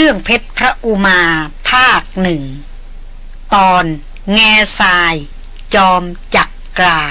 เรื่องเพชรพระอุมาภาคหนึ่ง ตอนแง่ทราย จอมจักกรา